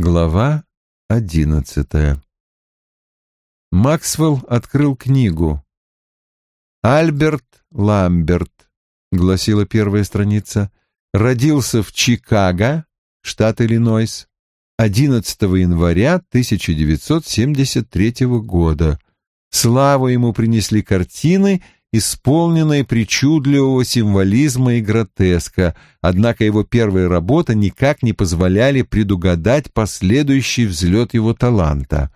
Глава одиннадцатая Максвелл открыл книгу. «Альберт Ламберт», — гласила первая страница, — родился в Чикаго, штат Иллинойс, 11 января 1973 года. Славу ему принесли картины — исполненной причудливого символизма и гротеска, однако его первые работы никак не позволяли предугадать последующий взлет его таланта.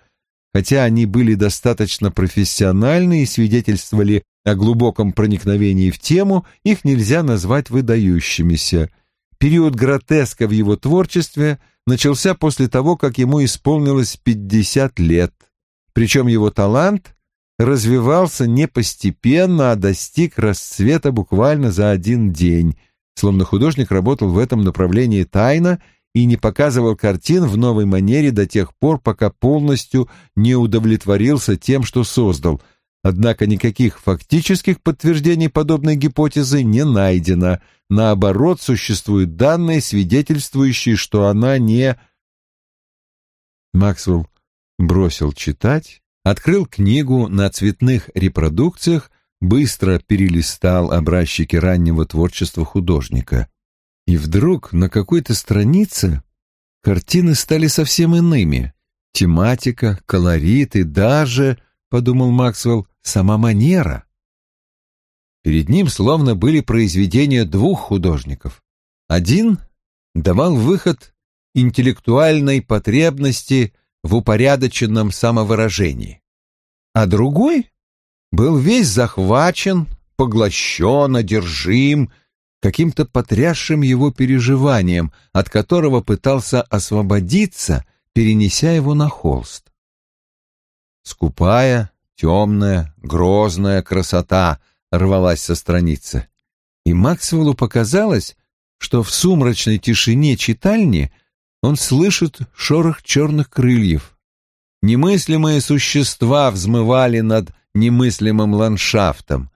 Хотя они были достаточно профессиональны и свидетельствовали о глубоком проникновении в тему, их нельзя назвать выдающимися. Период гротеска в его творчестве начался после того, как ему исполнилось 50 лет. Причем его талант развивался не постепенно, а достиг расцвета буквально за один день, словно художник работал в этом направлении тайно и не показывал картин в новой манере до тех пор, пока полностью не удовлетворился тем, что создал. Однако никаких фактических подтверждений подобной гипотезы не найдено. Наоборот, существуют данные, свидетельствующие, что она не... Максвелл бросил читать открыл книгу на цветных репродукциях, быстро перелистал образчики раннего творчества художника. И вдруг на какой-то странице картины стали совсем иными. Тематика, колорит и даже, подумал Максвелл, сама манера. Перед ним словно были произведения двух художников. Один давал выход интеллектуальной потребности в упорядоченном самовыражении, а другой был весь захвачен, поглощен, одержим каким-то потрясшим его переживанием, от которого пытался освободиться, перенеся его на холст. Скупая, темная, грозная красота рвалась со страницы, и Максвеллу показалось, что в сумрачной тишине читальни он слышит шорох черных крыльев. Немыслимые существа взмывали над немыслимым ландшафтом.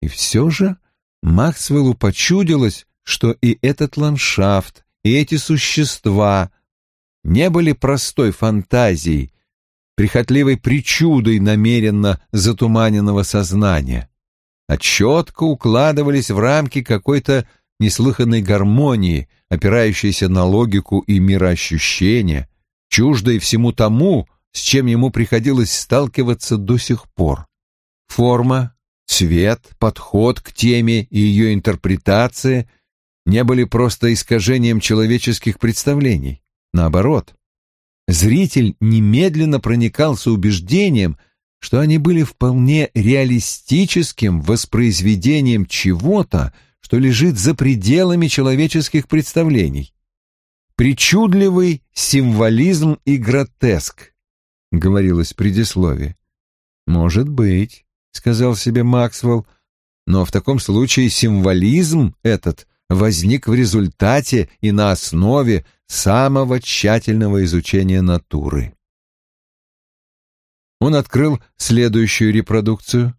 И все же Максвеллу почудилось, что и этот ландшафт, и эти существа не были простой фантазией, прихотливой причудой намеренно затуманенного сознания, а четко укладывались в рамки какой-то неслыханной гармонии, опирающейся на логику и мироощущение, чуждой всему тому, с чем ему приходилось сталкиваться до сих пор. Форма, цвет, подход к теме и ее интерпретация не были просто искажением человеческих представлений. Наоборот, зритель немедленно проникался убеждением, что они были вполне реалистическим воспроизведением чего-то, что лежит за пределами человеческих представлений. Причудливый символизм и гротеск, говорилось в предисловии. Может быть, сказал себе Максвелл, но в таком случае символизм этот возник в результате и на основе самого тщательного изучения натуры. Он открыл следующую репродукцию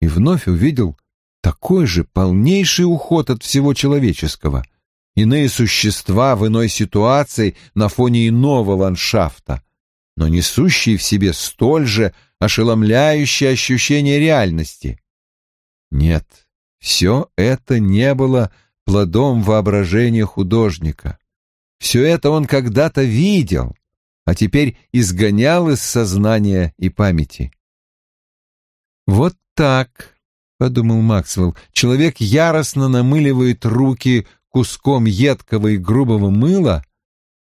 и вновь увидел такой же полнейший уход от всего человеческого. Иные существа в иной ситуации на фоне иного ландшафта, но несущие в себе столь же ошеломляющее ощущение реальности. Нет, все это не было плодом воображения художника. Все это он когда-то видел, а теперь изгонял из сознания и памяти. Вот так подумал Максвелл, человек яростно намыливает руки куском едкого и грубого мыла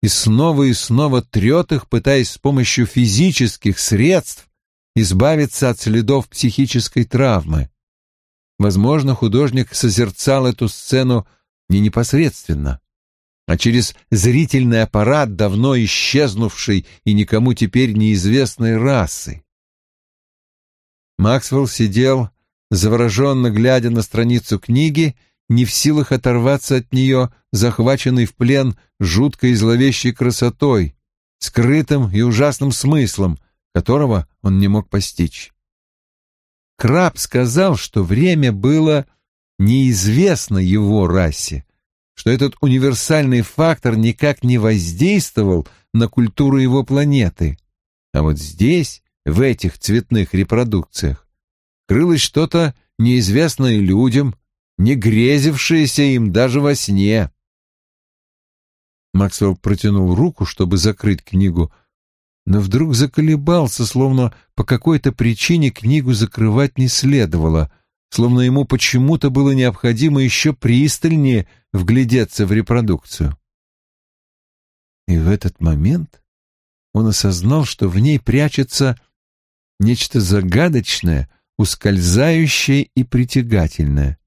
и снова и снова трет их, пытаясь с помощью физических средств избавиться от следов психической травмы. Возможно, художник созерцал эту сцену не непосредственно, а через зрительный аппарат давно исчезнувшей и никому теперь неизвестной расы. Максвелл сидел, завороженно глядя на страницу книги, не в силах оторваться от нее, захваченный в плен жуткой и зловещей красотой, скрытым и ужасным смыслом, которого он не мог постичь. Краб сказал, что время было неизвестно его расе, что этот универсальный фактор никак не воздействовал на культуру его планеты. А вот здесь, в этих цветных репродукциях, крылось что-то неизвестное людям, не грезившееся им даже во сне. Максвелл протянул руку, чтобы закрыть книгу, но вдруг заколебался, словно по какой-то причине книгу закрывать не следовало, словно ему почему-то было необходимо еще пристальнее вглядеться в репродукцию. И в этот момент он осознал, что в ней прячется нечто загадочное, ускользающее и притягательное.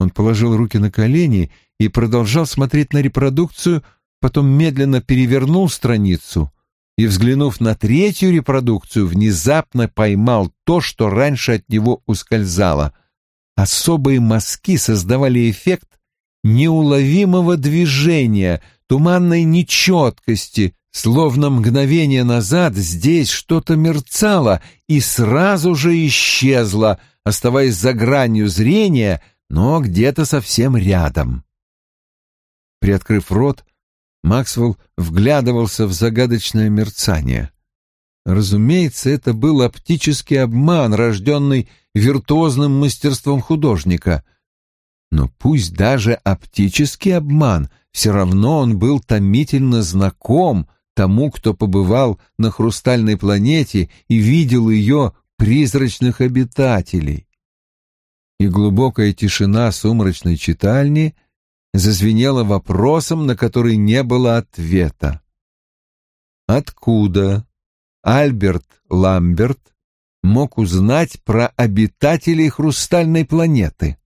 Он положил руки на колени и продолжал смотреть на репродукцию, потом медленно перевернул страницу и, взглянув на третью репродукцию, внезапно поймал то, что раньше от него ускользало. Особые мазки создавали эффект неуловимого движения, туманной нечеткости, словно мгновение назад здесь что-то мерцало и сразу же исчезло, оставаясь за гранью зрения, но где-то совсем рядом. Приоткрыв рот, Максвелл вглядывался в загадочное мерцание. Разумеется, это был оптический обман, рожденный виртуозным мастерством художника. Но пусть даже оптический обман, все равно он был томительно знаком тому, кто побывал на хрустальной планете и видел ее призрачных обитателей. И глубокая тишина сумрачной читальни зазвенело вопросом, на который не было ответа. Откуда Альберт Ламберт мог узнать про обитателей хрустальной планеты?